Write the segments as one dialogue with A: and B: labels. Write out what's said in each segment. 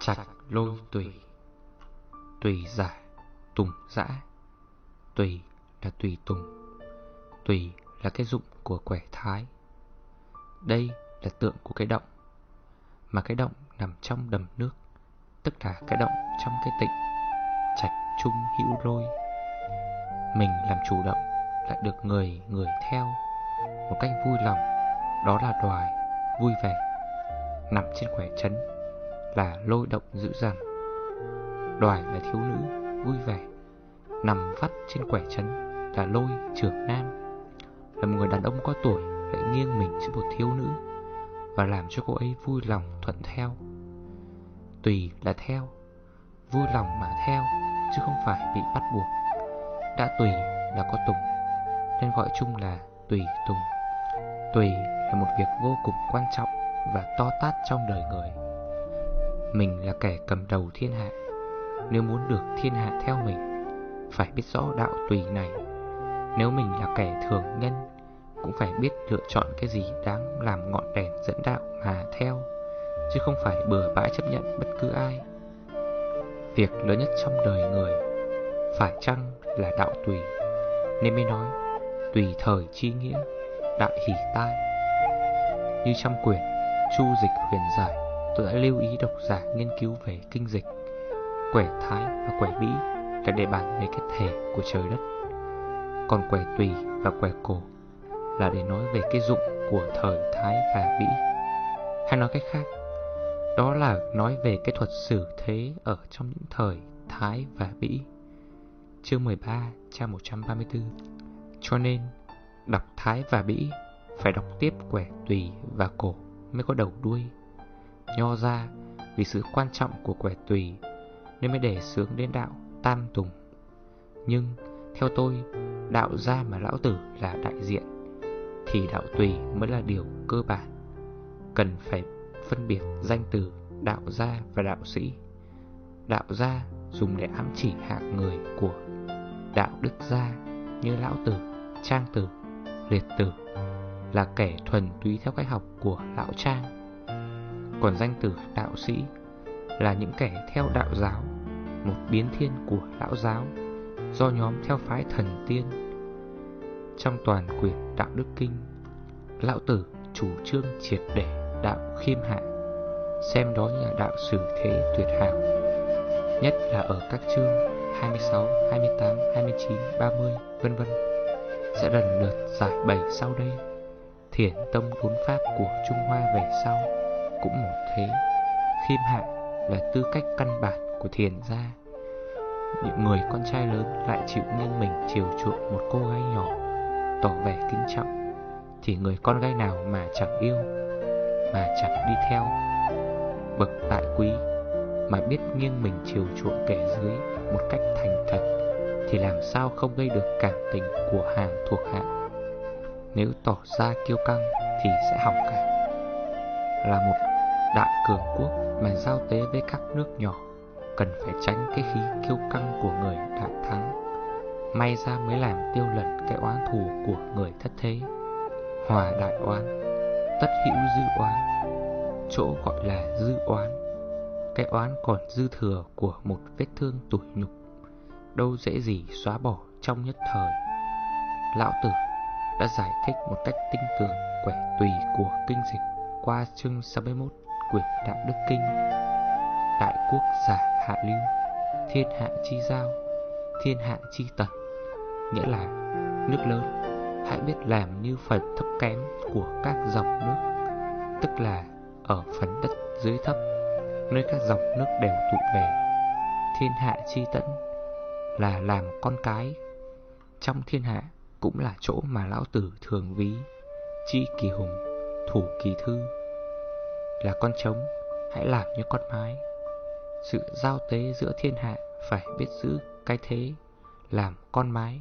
A: Trạch lôi tùy. Tùy giả, Tùng dã Tùy là tùy tùng. Tùy là cái dụng của quẻ thái. Đây là tượng của cái động. Mà cái động nằm trong đầm nước, Tức là cái động trong cái tịnh. Trạch trung hữu lôi. Mình làm chủ động, Lại được người người theo. Một cách vui lòng, Đó là đoài, vui vẻ, Nằm trên quẻ chấn là lôi động dữ dằn. Đoài là thiếu nữ, vui vẻ, Nằm vắt trên quẻ chấn Là lôi trưởng nam. Là một người đàn ông có tuổi Lại nghiêng mình trước một thiếu nữ Và làm cho cô ấy vui lòng thuận theo. Tùy là theo, Vui lòng mà theo, Chứ không phải bị bắt buộc. Đã tùy là có tùng, Nên gọi chung là tùy tùng. Tùy là một việc vô cùng quan trọng Và to tát trong đời người. Mình là kẻ cầm đầu thiên hạ. Nếu muốn được thiên hạ theo mình, Phải biết rõ đạo tùy này. Nếu mình là kẻ thường nhân, Cũng phải biết lựa chọn cái gì đáng làm ngọn đèn dẫn đạo mà theo, Chứ không phải bừa bãi chấp nhận bất cứ ai. Việc lớn nhất trong đời người Phải chăng là đạo tùy? Nên mới nói, Tùy thời chi nghĩa, Đại hỷ tai. Như trong quyển Chu dịch huyền giải Tôi đã lưu ý độc giả nghiên cứu về kinh dịch Quẻ thái và quẻ bĩ Là đề bản về cái thể của trời đất. Còn quẻ tùy và quẻ cổ Là để nói về cái dụng của thời thái và bĩ Hay nói cách khác đó là nói về cái thuật xử thế ở trong những thời Thái và bĩ. Chương 13, trang 134 Cho nên, đọc Thái và bĩ phải đọc tiếp quẻ tùy và cổ mới có đầu đuôi. Nho ra vì sự quan trọng của quẻ tùy nên mới để sướng đến đạo tam tùng Nhưng theo tôi, đạo gia mà lão tử là đại diện Thì đạo tùy mới là điều cơ bản Cần phải phân biệt danh từ đạo gia và đạo sĩ. Đạo gia dùng để ám chỉ hạng người của đạo đức gia như lão tử, trang tử, liệt tử là kẻ thuần túy theo cách học của lão trang. Còn danh tử đạo sĩ là những kẻ theo đạo giáo, một biến thiên của lão giáo do nhóm theo phái thần tiên. Trong toàn quyển đạo đức kinh, lão tử chủ trương triệt để đạo khiêm hạ Xem đó như là đạo sử thế tuyệt hảo Nhất là ở các chương 26, 28, 29, 30 vân vân Sẽ lần lượt giải bày sau đây Thiển tông đốn pháp của Trung Hoa về sau cũng một thế. Khiêm hạ là tư cách căn bản của thiền gia. Những người con trai lớn lại chịu nghiêng mình chiều chuộng một cô gái nhỏ, Tỏ vẻ kính trọng. Thì người con gái nào mà chẳng yêu, Mà chẳng đi theo. Bậc đại quý Mà biết nghiêng mình chiều chuộng kẻ dưới một cách thành thật Thì làm sao không gây được cảm tình của hàng thuộc hạ? Nếu tỏ ra kiêu căng thì sẽ hỏng cả. Là một đại cường quốc mà giao tế với các nước nhỏ, Cần phải tránh cái khí kiêu căng của người đại thắng. May ra mới làm tiêu lần cái oán thù của người thất thế. Hòa đại oán, Tất hữu dư oán, chỗ gọi là dư oán. Cái oán còn dư thừa của một vết thương tủi nhục, Đâu dễ gì xóa bỏ trong nhất thời. Lão Tử đã giải thích một cách tinh tường, quẻ tùy của kinh dịch qua chương 61 quyển Đạo Đức Kinh Đại quốc giả hạ lưu, thiên hạ chi giao, thiên hạ chi tần Nghĩa là nước lớn. Hãy biết làm như phần thấp kém của các dòng nước Tức là ở phần đất dưới thấp Nơi các dòng nước đều tụ về. Thiên hạ chi tẫn Là làm con cái Trong thiên hạ Cũng là chỗ mà lão tử thường ví Chi kỳ hùng Thủ kỳ thư. Là con trống, Hãy làm như con mái. Sự giao tế giữa thiên hạ Phải biết giữ cái thế, Làm con mái,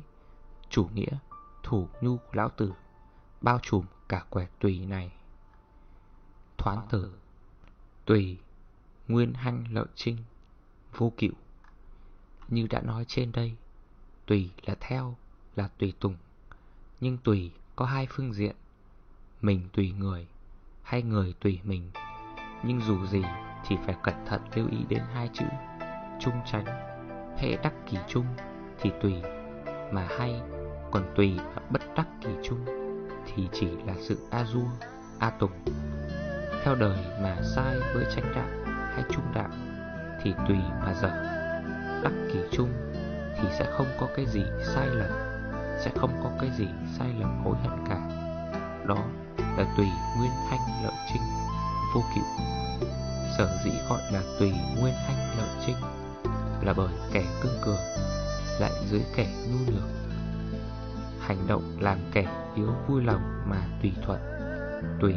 A: Chủ nghĩa, Thủ nhu của lão tử, Bao trùm cả quẻ tùy này. Thoán tử Tùy, Nguyên hanh lợi trinh, Vô cựu. Như đã nói trên đây, Tùy là theo, Là tùy tùng. Nhưng tùy có hai phương diện, Mình tùy người Hay người tùy mình. Nhưng dù gì thì phải cẩn thận lưu ý đến hai chữ Trung tránh Hệ đắc kỳ trung Thì tùy, mà hay, Còn tùy mà bất đắc kỳ trung Thì chỉ là sự a du, A tùng. Theo đời mà sai với tranh đạo Hay trung đạo Thì tùy mà dở. Đắc kỳ trung Thì sẽ không có cái gì sai lầm, Sẽ không có cái gì sai lầm hối hận cả. Đó là tùy nguyên thanh lợi trinh câu cựu Sở dĩ gọi là tùy nguyên hanh lợi trinh Là bởi kẻ cương cường Lại dưới kẻ nhu nhược Hành động làm kẻ yếu vui lòng mà tùy thuận, Tùy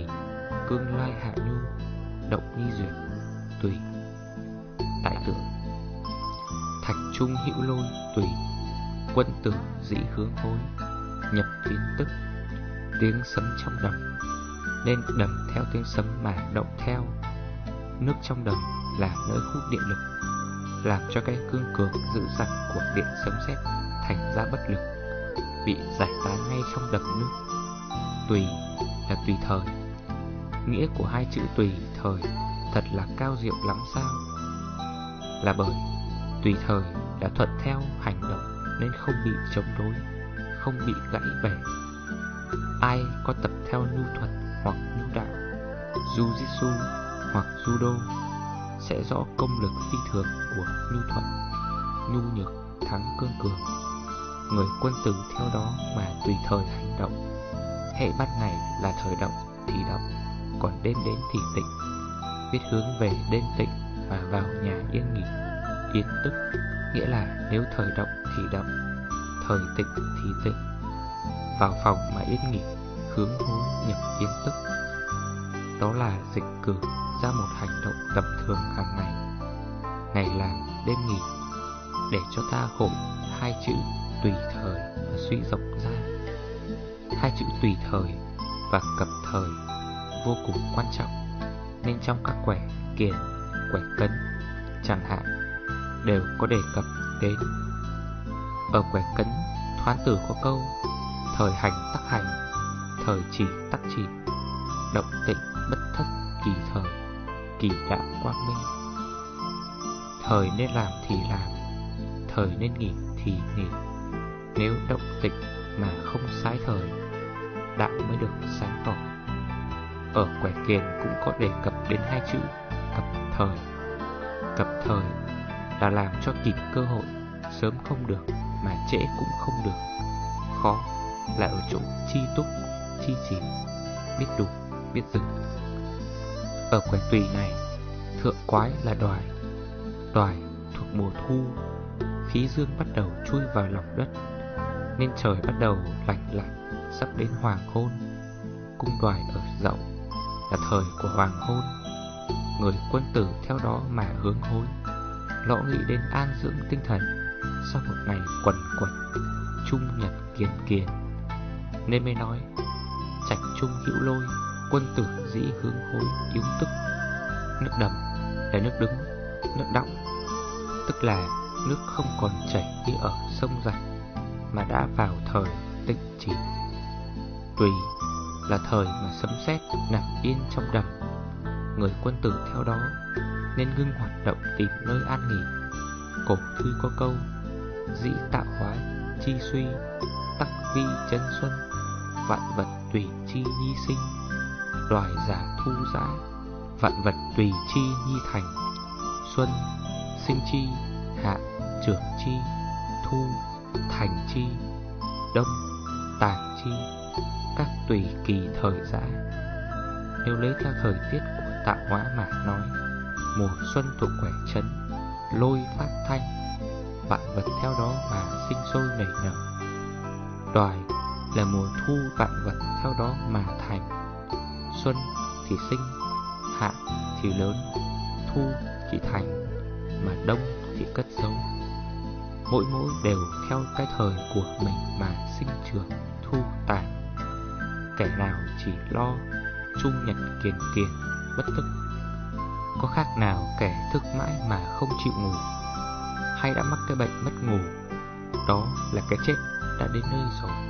A: cương lai hạ nhu, Động nhi duyệt, Tùy Đại tượng Thạch trung hữu lôi, Tùy Quân tử dĩ hướng hối Nhập tiến tức, Tiếng sấm trong đồng nên đầm theo tiếng sấm mà động theo. Nước trong đầm là nơi hút điện lực, Làm cho cái cương cường dữ dằn của điện sấm sét thành ra bất lực, Bị giải tán ngay trong đầm nước. Tùy là tùy thời. Nghĩa của hai chữ tùy thời Thật là cao diệu lắm sao? Là bởi Tùy thời đã thuận theo hành động Nên không bị chống đối, Không bị gãy bẻ Ai có tập theo nhu thuật hoặc nhu đạo Jiu-jitsu hoặc judo Sẽ rõ công lực phi thường của nhu thuận, Nhu nhược thắng cương cường. Người quân tử theo đó mà tùy thời hành động. Hệ ban ngày là thời động thì động Còn đêm đến thì tịnh Biết hướng về đêm tịnh và vào nhà yên nghỉ Yên tức Nghĩa là nếu thời động thì động Thời tịnh thì tịnh Vào phòng mà yên nghỉ Hướng hối nhập kiến tức Đó là dịch cử ra một hành động tầm thường hàng ngày Ngày làm đêm nghỉ Để cho ta hội hai chữ tùy thời và suy rộng ra. Hai chữ tùy thời và cập thời vô cùng quan trọng Nên trong các quẻ kiền, quẻ cấn chẳng hạn Đều có đề cập đến. Ở quẻ cấn thoán tử có câu Thời hành tắc hành Thời chỉ tắc chỉ Động tịnh bất thất kỳ thời Kỳ đạo quang minh. Thời nên làm thì làm Thời nên nghỉ thì nghỉ. Nếu động tịnh mà không sai thời Đạo mới được sáng tỏ. Ở quẻ kiền cũng có đề cập đến hai chữ Cập thời. Cập thời là làm cho kịp cơ hội Sớm không được mà trễ cũng không được. Khó là ở chỗ chi túc, chi chỉ Biết đủ, biết dừng. Ở quẻ tùy này Thượng quái là đoài. Đoài thuộc mùa thu Khí dương bắt đầu chui vào lòng đất Nên trời bắt đầu lạnh lạnh Sắp đến hoàng hôn. Cung đoài ở dậu Là thời của hoàng hôn. Người quân tử theo đó mà hướng hối Lõ nghĩ đến an dưỡng tinh thần. Sau một ngày quẩn quẩn Trung nhật kiền kiền Nên mới nói Trạch trung hữu lôi, Quân tử dĩ hướng hối yếu tức. Nước đầm là nước đứng, Nước đọng, Tức là nước không còn chảy như ở sông rạch Mà đã vào thời tịnh chỉ. Tùy là thời mà sấm sét nằm yên trong đầm. Người quân tử theo đó Nên ngưng hoạt động tìm nơi an nghỉ. Cổ thư có câu, Dĩ tạo hóa, chi suy, Tắc vi chân xuân, Vạn vật tùy chi nhi sinh, loài giả thu giã, Vạn vật tùy chi nhi thành. Xuân, sinh chi, Hạ, trưởng chi, Thu, thành chi, Đông, tàn chi, Các tùy kỳ thời giã. Nếu lấy theo thời tiết của tạo hóa mà nói, Mùa xuân thuộc quẻ chấn Lôi phát thanh, Vạn vật theo đó mà sinh sôi nảy nở. Đoài là mùa thu vạn vật theo đó mà thành. Xuân thì sinh, Hạ thì lớn, Thu thì thành, Mà đông thì cất giấu Mỗi mỗi đều theo cái thời của mình mà sinh trưởng, thu tàn. Kẻ nào chỉ lo Trung nhật kiền kiền bất tức. Có khác nào kẻ thức mãi mà không chịu ngủ, Hay đã mắc cái bệnh mất ngủ? Đó là cái chết đã đến nơi rồi.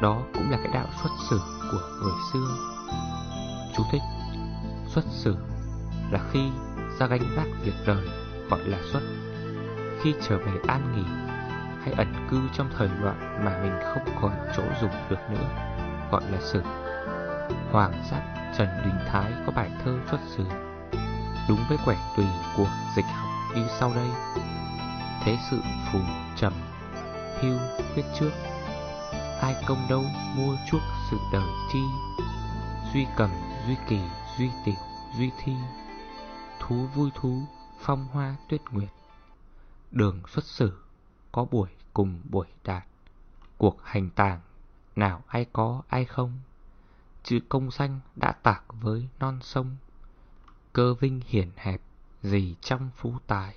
A: Đó cũng là cái đạo xuất xử của người xưa. Chú thích, Xuất xử là khi ra gánh vác việc đời gọi là xuất. Khi trở về an nghỉ Hay ẩn cư trong thời loạn mà mình không còn chỗ dùng được nữa, Gọi là sử Hoàng giác Trần Đình Thái có bài thơ xuất sử Đúng với quẻ tùy của dịch học như sau đây. Thế sự phù trầm Hưu viết trước. Ai công đâu mua chuốc sự đời chi? Duy cầm, duy kỳ, duy tiểu, duy thi. Thú vui thú, phong hoa tuyết nguyệt. Đường xuất xử, có buổi cùng buổi đạt. Cuộc hành tàng, nào ai có ai không? Chữ công danh đã tạc với non sông. Cơ vinh hiển hẹp, gì trong phú tài.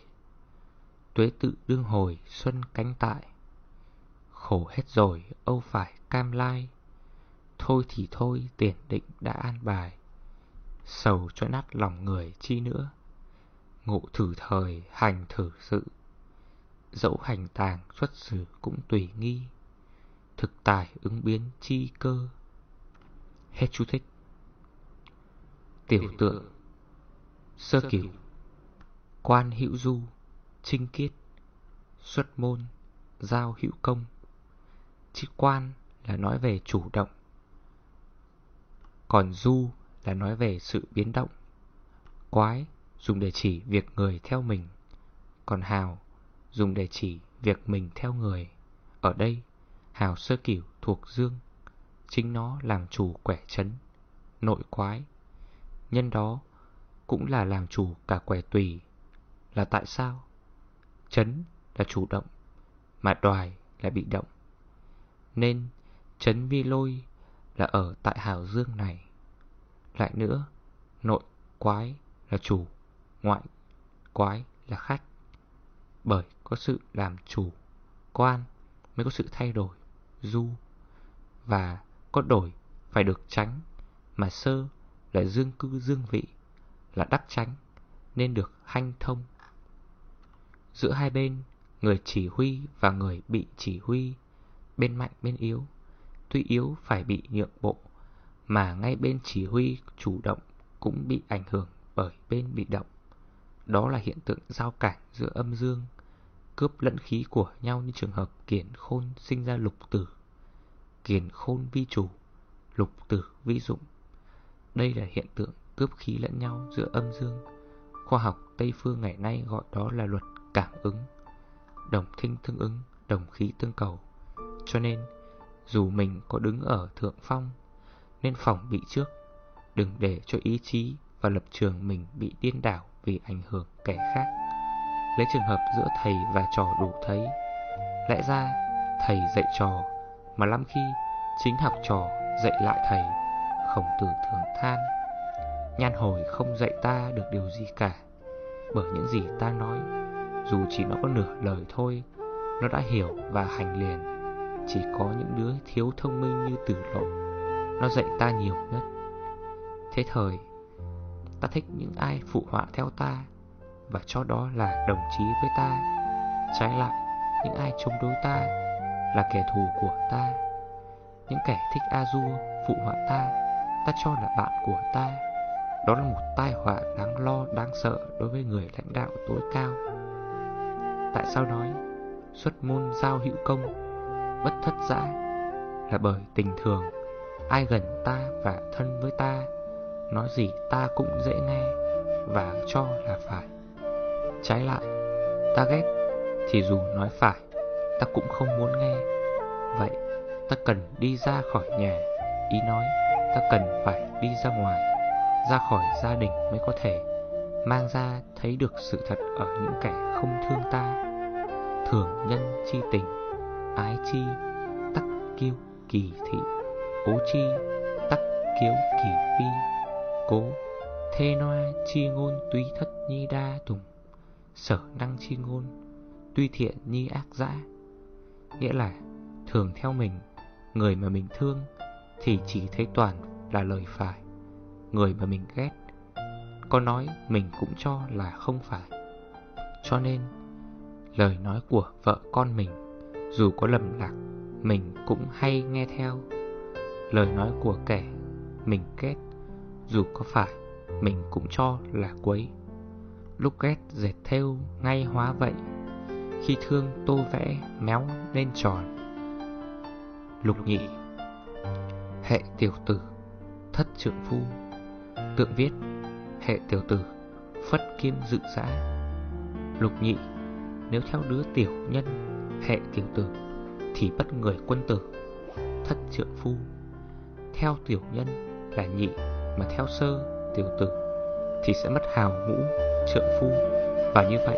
A: Tuế tự đương hồi xuân cánh tại. Khổ hết rồi âu phải cam lai. Thôi thì thôi tiền định đã an bài. Sầu cho nát lòng người chi nữa. Ngộ thử thời hành thử sự. Dẫu hành tàng xuất xử cũng tùy nghi. Thực tài ứng biến chi cơ. Hết chú thích. Tiểu tượng. Sơ cửu Quan hữu du Trinh kiết. Xuất môn Giao hữu công Chữ quan là nói về chủ động. Còn du là nói về sự biến động. Quái dùng để chỉ việc người theo mình. Còn hào dùng để chỉ việc mình theo người. Ở đây, hào sơ cửu thuộc dương, Chính nó làm chủ quẻ chấn, Nội quái. Nhân đó cũng là làm chủ cả quẻ tùy. Là tại sao? Chấn là chủ động, Mà đoài là bị động. Nên chấn vi lôi là ở tại hào dương này. Lại nữa, Nội quái là chủ, Ngoại quái là khách. Bởi có sự làm chủ, Quan mới có sự thay đổi, Du Và có đổi phải được tránh, Mà sơ là dương cư dương vị, Là đắc tránh Nên được hanh thông. Giữa hai bên, Người chỉ huy và người bị chỉ huy Bên mạnh bên yếu Tuy yếu phải bị nhượng bộ Mà ngay bên chỉ huy chủ động Cũng bị ảnh hưởng bởi bên bị động. Đó là hiện tượng giao cản giữa âm dương Cướp lẫn khí của nhau như trường hợp kiển khôn sinh ra lục tử. Kiển khôn vi chủ Lục tử vi dụng. Đây là hiện tượng cướp khí lẫn nhau giữa âm dương. Khoa học Tây Phương ngày nay gọi đó là luật cảm ứng. Đồng thinh tương ứng, đồng khí tương cầu. Cho nên, dù mình có đứng ở thượng phong, Nên phòng bị trước, Đừng để cho ý chí và lập trường mình bị điên đảo vì ảnh hưởng kẻ khác. Lấy trường hợp giữa thầy và trò đủ thấy. Lẽ ra, thầy dạy trò, Mà lắm khi chính học trò dạy lại thầy, Khổng tử thường than, Nhan hồi không dạy ta được điều gì cả. Bởi những gì ta nói, Dù chỉ nó có nửa lời thôi, Nó đã hiểu và hành liền. Chỉ có những đứa thiếu thông minh như tử lộ. Nó dạy ta nhiều nhất. Thế thời, Ta thích những ai phụ họa theo ta, Và cho đó là đồng chí với ta. Trái lại, Những ai chống đối ta Là kẻ thù của ta. Những kẻ thích a du phụ họa ta Ta cho là bạn của ta. Đó là một tai họa đáng lo, đáng sợ Đối với người lãnh đạo tối cao. Tại sao nói, Xuất môn giao hữu công Bất thất dã Là bởi tình thường, Ai gần ta và thân với ta, Nói gì ta cũng dễ nghe Và cho là phải. Trái lại, Ta ghét Thì dù nói phải, Ta cũng không muốn nghe. Vậy, ta cần đi ra khỏi nhà, Ý nói ta cần phải đi ra ngoài, Ra khỏi gia đình mới có thể, Mang ra thấy được sự thật ở những kẻ không thương ta. Thường nhân chi tình Ái chi Tắc kiêu kỳ thị cố chi Tắc kiếu kỳ phi, Cố Thê noa chi ngôn tuy thất nhi đa tùng, Sở năng chi ngôn Tuy thiện nhi ác dã. Nghĩa là Thường theo mình, Người mà mình thương Thì chỉ thấy toàn là lời phải, Người mà mình ghét, Có nói mình cũng cho là không phải. Cho nên, Lời nói của vợ con mình dù có lầm lạc, Mình cũng hay nghe theo. Lời nói của kẻ Mình ghét, Dù có phải Mình cũng cho là quấy. Lúc ghét dệt theo ngay hóa vậy, Khi thương tô vẽ méo nên tròn. Lục nhị, Hệ tiểu tử, Thất trượng phu. Tượng viết, Hệ tiểu tử, Phất kim dự giã. Lục nhị, Nếu theo đứa tiểu nhân Hệ tiểu tử, Thì bất người quân tử, Thất trượng phu. Theo tiểu nhân là nhị, Mà theo sơ tiểu tử Thì sẽ mất hào ngũ, trượng phu. Và như vậy,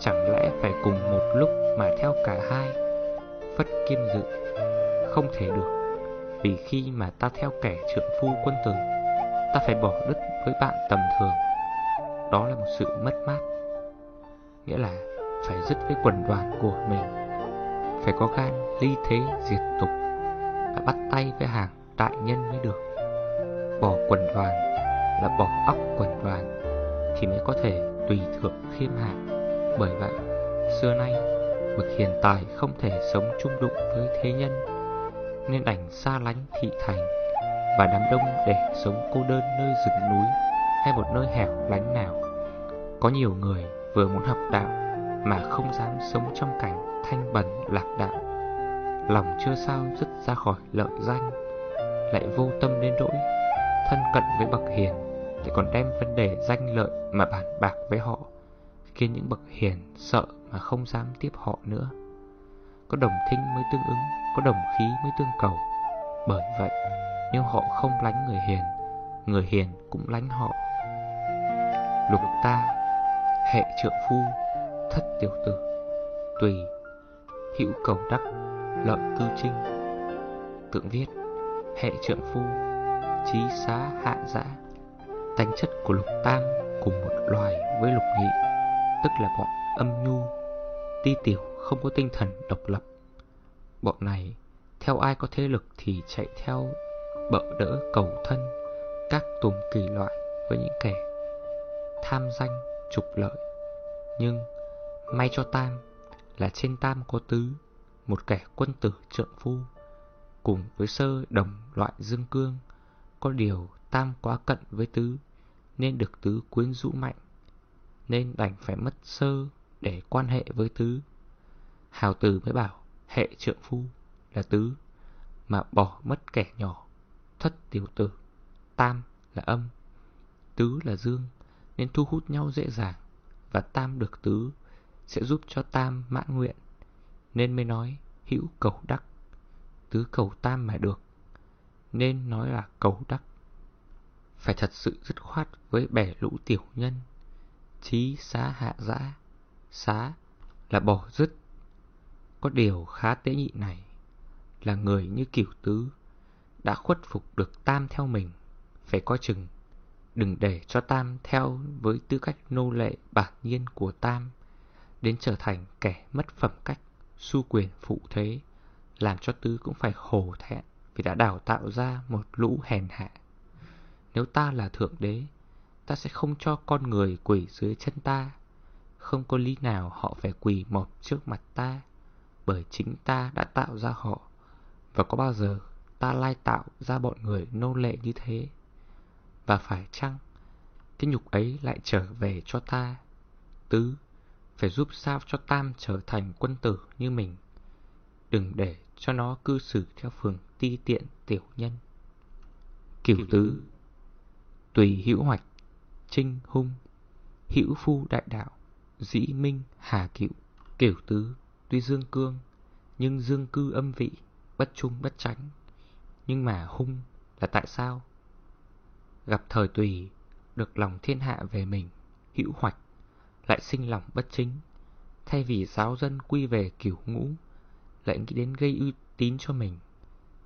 A: Chẳng lẽ phải cùng một lúc mà theo cả hai? Phất kim dự, Không thể được. Vì khi mà ta theo kẻ trượng phu quân tử, Ta phải bỏ đứt với bạn tầm thường. Đó là một sự mất mát. Nghĩa là phải dứt với quần đoàn của mình. Phải có gan ly thế diệt tục Và bắt tay với hàng đại nhân mới được. Bỏ quần đoàn là bỏ óc quần đoàn Thì mới có thể tùy thượng khiêm hạ. Bởi vậy, xưa nay Bậc hiền tài không thể sống chung đụng với thế nhân Nên ảnh xa lánh thị thành Và đám đông để sống cô đơn nơi rừng núi Hay một nơi hẻo lánh nào. Có nhiều người vừa muốn học đạo Mà không dám sống trong cảnh thanh bẩn lạc đạo. Lòng chưa sao dứt ra khỏi lợi danh, Lại vô tâm đến nỗi Thân cận với bậc hiền, Lại còn đem vấn đề danh lợi mà bàn bạc với họ, Khiến những bậc hiền sợ mà không dám tiếp họ nữa. Có đồng thinh mới tương ứng, Có đồng khí mới tương cầu. Bởi vậy, nếu họ không lánh người hiền Người hiền cũng lánh họ. Lục ta, Hệ trượng phu, Thất tiểu tử, Tùy Hữu cầu đắc, Lợi tư trinh. Tượng viết, Hệ trượng phu trí xá hạ dã Tánh chất của lục tam Cùng một loài với lục nhị Tức là bọn âm nhu. Ti tiểu không có tinh thần độc lập. Bọn này, Theo ai có thế lực thì chạy theo Bợ đỡ cầu thân, Các tùm kỳ loại Với những kẻ tham danh trục lợi. Nhưng, may cho Tam là trên Tam có Tứ, Một kẻ quân tử trượng phu, Cùng với sơ đồng loại dương cương, Có điều Tam quá cận với Tứ, Nên được Tứ quyến rũ mạnh, Nên đành phải mất sơ Để quan hệ với Tứ. Hào Tử mới bảo, Hệ trượng phu là Tứ, Mà bỏ mất kẻ nhỏ, Thất tiểu tử, Tam là âm, Tứ là dương, Nên thu hút nhau dễ dàng, Và tam được tứ. Sẽ giúp cho tam mãn nguyện. Nên mới nói, hữu cầu đắc, Tứ cầu tam mà được. Nên nói là cầu đắc. Phải thật sự dứt khoát với bẻ lũ tiểu nhân. Chí xá hạ dã Xá là bỏ dứt. Có điều khá tế nhị này, Là người như kiểu tứ, Đã khuất phục được tam theo mình, Phải coi chừng. Đừng để cho Tam theo với tư cách nô lệ bản nhiên của Tam. Đến trở thành kẻ mất phẩm cách, Su quyền phụ thế, Làm cho Tứ cũng phải hổ thẹn Vì đã đào tạo ra một lũ hèn hạ. Nếu ta là thượng đế, Ta sẽ không cho con người quỷ dưới chân ta. Không có lý nào họ phải quỳ một trước mặt ta, Bởi chính ta đã tạo ra họ. Và có bao giờ ta lai tạo ra bọn người nô lệ như thế? Và phải chăng Cái nhục ấy lại trở về cho ta? Tứ phải giúp sao cho Tam trở thành quân tử như mình. Đừng để cho nó cư xử theo phường ti tiện tiểu nhân. Cửu tứ. Tùy hữu hoạch, Trinh hung. Hữu phu đại đạo, Dĩ minh, hà cựu. Cửu tứ, tuy dương cương, Nhưng dương cư âm vị, Bất trung bất tránh Nhưng mà hung là tại sao? Gặp thời tùy, Được lòng thiên hạ về mình, Hữu hoạch lại sinh lòng bất chính. Thay vì giáo dân quy về kiểu ngũ, Lại nghĩ đến gây uy tín cho mình,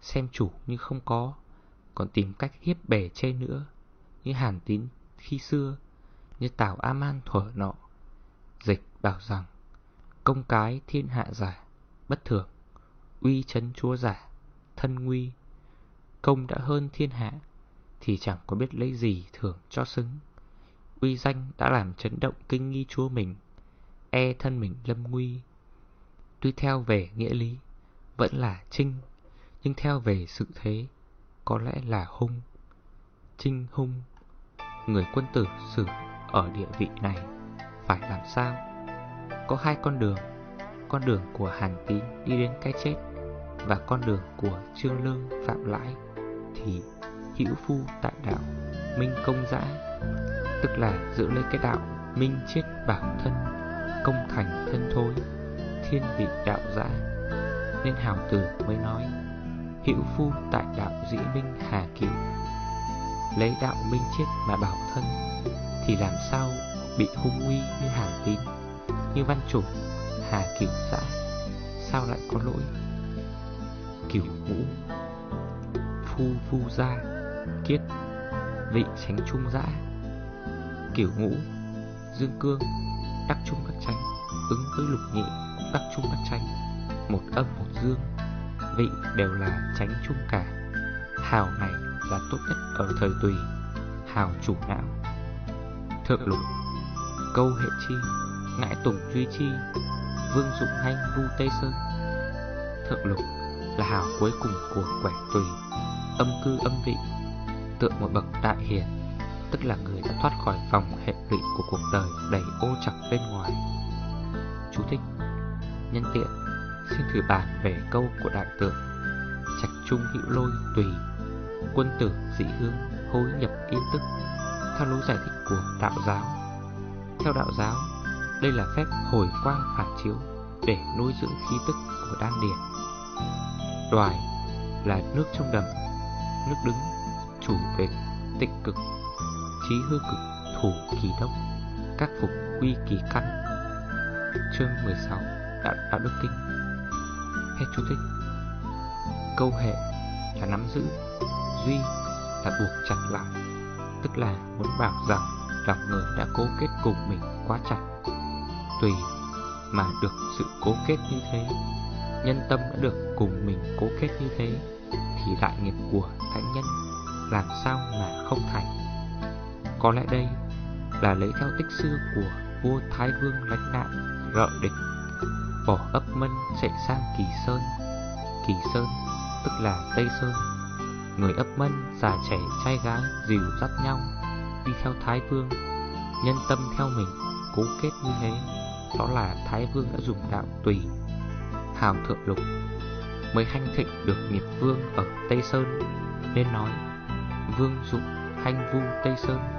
A: Xem chủ như không có, Còn tìm cách hiếp bề che nữa, Như hàn tín khi xưa, Như tào A-man thuở nọ. Dịch bảo rằng, Công cái thiên hạ giả, Bất thường, Uy chấn chúa giả, Thân nguy. Công đã hơn thiên hạ, thì chẳng có biết lấy gì thưởng cho xứng. Uy danh đã làm chấn động kinh nghi chúa mình E thân mình lâm nguy. Tuy theo về nghĩa lý, Vẫn là trinh, Nhưng theo về sự thế, Có lẽ là hung. Trinh hung, Người quân tử xử ở địa vị này phải làm sao? Có hai con đường Con đường của Hàn Tín đi đến cái chết Và con đường của Trương Lương Phạm Lãi Thì hữu phu tại đạo Minh công giã Tức là giữ lấy cái đạo, Minh chết bảo thân, Công thành thân thôi, Thiên vị đạo giả Nên hào tử mới nói, Hữu phu tại đạo dĩ minh hà kỳ, Lấy đạo minh chết mà bảo thân, Thì làm sao bị hung uy như hàng tín, Như văn chủ, hà cửu giả Sao lại có lỗi? Kiểu ngũ Phu phu gia, Kiết, Vị tránh trung giã kiểu ngũ. Dương cương, Đắc trung các tranh Ứng với lục nhị, Đắc trung các tranh Một âm, một dương, Vị đều là tránh trung cả. Hào này là tốt nhất ở thời tùy, Hào chủ não. Thượng lục, Câu hệ chi Ngãi tùng duy chi, Vương dụng hanh, vu Tây Sơn. Thượng lục là hào cuối cùng của quẻ tùy, Âm cư âm vị, Tượng một bậc đại hiền, Tức là người đã thoát khỏi vòng hệ lụy của cuộc đời đầy ô trọc bên ngoài. Chú thích, Nhân tiện, Xin thử bàn về câu của đại tượng Trạch trung hữu lôi tùy, Quân tử dị hương, hối nhập yên tức Theo lối giải thích của đạo giáo. Theo đạo giáo, Đây là phép hồi quang phản chiếu Để nuôi dưỡng khí tức của đan điển Đoài là nước trong đầm, Nước đứng, Chủ về tích cực. Trí hư cực thủ kỳ đốc Các phục quy kỳ căn. Chương 16 Đạo, đạo đức kinh. Hết chú thích. Câu hệ là nắm giữ Duy là buộc chặt lại Tức là muốn bảo rằng Lòng người đã cố kết cùng mình quá chặt. Tùy mà được sự cố kết như thế Nhân tâm đã được cùng mình cố kết như thế Thì đại nghiệp của thánh nhân Làm sao mà không thành? Có lẽ đây là lấy theo tích xưa của vua Thái Vương lãnh nạn rợ địch. Bỏ ấp mân chạy sang Kỳ Sơn. Kỳ Sơn, tức là Tây Sơn. Người ấp mân già trẻ trai gái dìu dắt nhau Đi theo Thái Vương. Nhân tâm theo mình, cố kết như thế, Đó là Thái Vương đã dùng đạo tùy, Hào thượng lục, Mới hanh thịnh được nghiệp vương ở Tây Sơn, Nên nói, Vương dụng hanh vu Tây Sơn.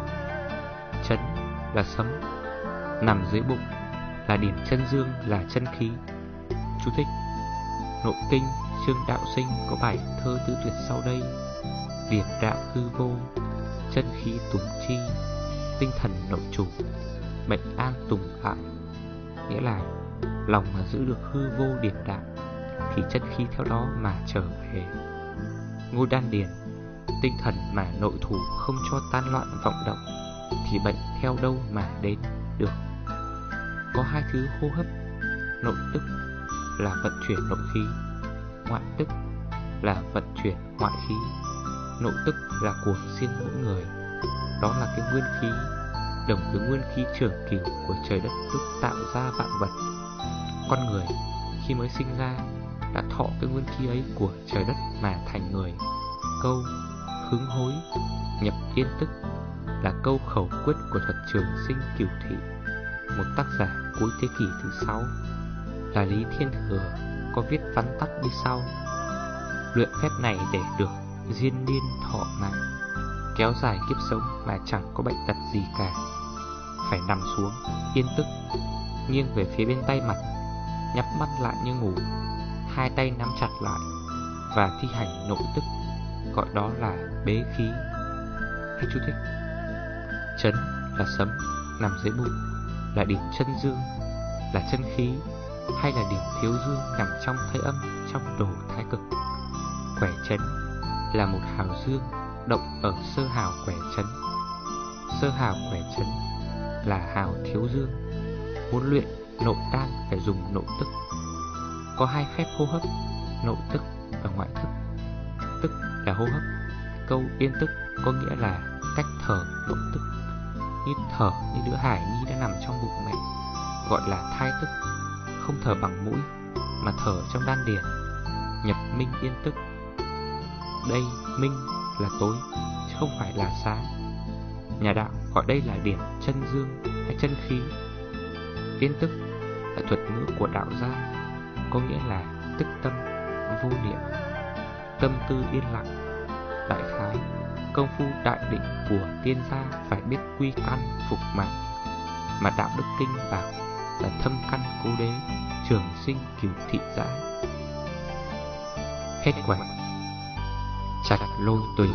A: Chấn là sấm, Nằm dưới bụng là điểm chân dương, là chân khí. Chú thích, Nội kinh Trương Đạo Sinh có bài thơ tứ tuyệt sau đây. Điểm đạo hư vô, Chân khí tùng chi, Tinh thần nội chủ Mệnh an tùng hại. Nghĩa là Lòng mà giữ được hư vô điểm đạo Thì chân khí theo đó mà trở về. Ngôi đan điền, Tinh thần mà nội thủ không cho tan loạn vọng động. Thì bệnh theo đâu mà đến được. Có hai thứ hô hấp, Nội tức là vận chuyển nội khí, Ngoại tức là vận chuyển ngoại khí, Nội tức là của riêng mỗi người. Đó là cái nguyên khí, Đồng với nguyên khí trưởng kỳ của trời đất lúc tạo ra vạn vật. Con người khi mới sinh ra Đã thọ cái nguyên khí ấy của trời đất mà thành người. Câu hứng hối, Nhập yên tức là câu khẩu quyết của thuật trường sinh cửu thị Một tác giả cuối thế kỷ thứ sáu, Là Lý Thiên Thừa có viết vắn tắt như sau. Luyện phép này để được diên niên thọ mạng Kéo dài kiếp sống mà chẳng có bệnh tật gì cả. Phải nằm xuống, yên tức Nghiêng về phía bên tay mặt Nhắm mắt lại như ngủ Hai tay nắm chặt lại Và thi hành nội tức Gọi đó là bế khí. Hay chú thích? Chấn là sấm Nằm dưới bụng Là đỉnh chân dương Là chân khí hay là đỉnh thiếu dương nằm trong thái âm trong đồ thái cực. Quẻ chấn là một hào dương động ở sơ hào quẻ chấn. Sơ hào quẻ chấn là hào thiếu dương. Muốn luyện nội đan phải dùng nội tức. Có hai phép hô hấp, nội tức và ngoại tức. Tức là hô hấp, câu yên tức có nghĩa là cách thở nội tức. Như thở như đứa hải nhi đã nằm trong bụng mẹ, gọi là thai tức không thở bằng mũi Mà thở trong đan điền. Nhập minh yên tức. Đây minh là tối Chứ không phải là sáng. Nhà đạo gọi đây là điểm chân dương hay chân khí. Yên tức là thuật ngữ của đạo gia Có nghĩa là tức tâm, vô niệm Tâm tư yên lặng Đại khái. Công phu đại định của tiên gia Phải biết quy căn phục mạng. Mà đạo đức kinh bảo Là thâm căn cố đế, Trường sinh cửu thị giã. Hết quạch Chặt lôi tùy.